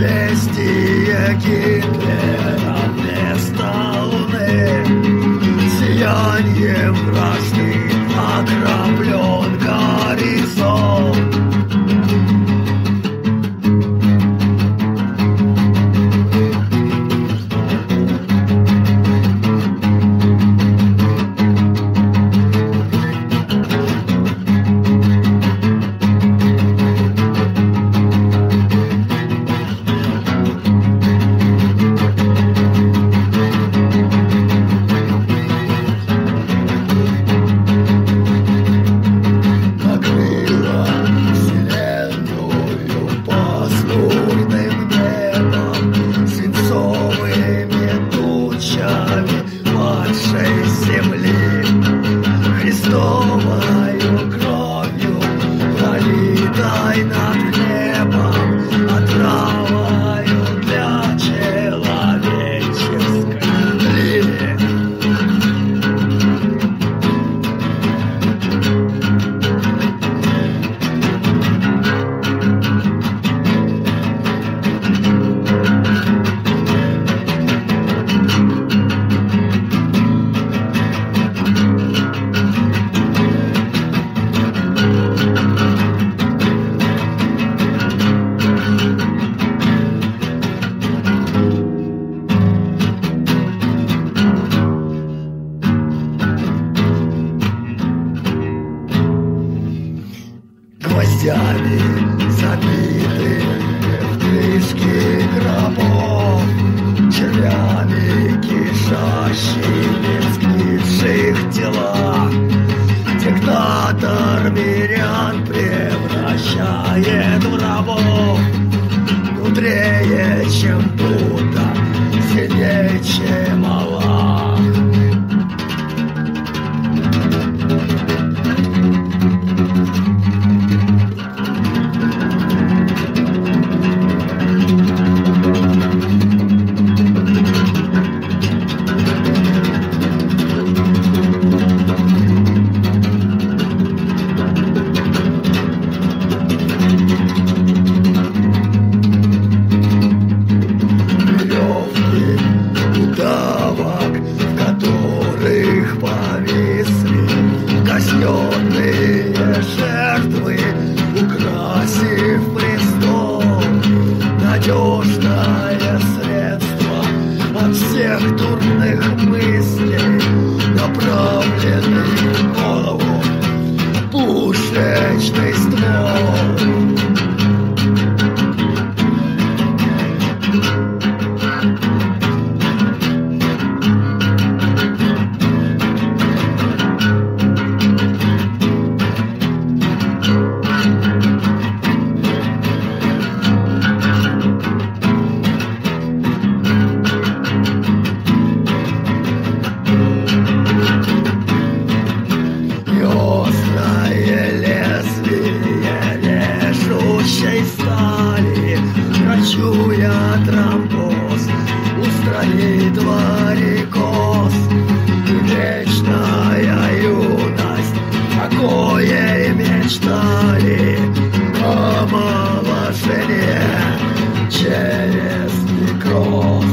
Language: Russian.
deste aqui. щелец в их телах. Диктатор мирян превращает в рабов, мудрее, чем Будда. Puxa, este твои дворе Вечная юность, какое мечтали. Омоложение через некроз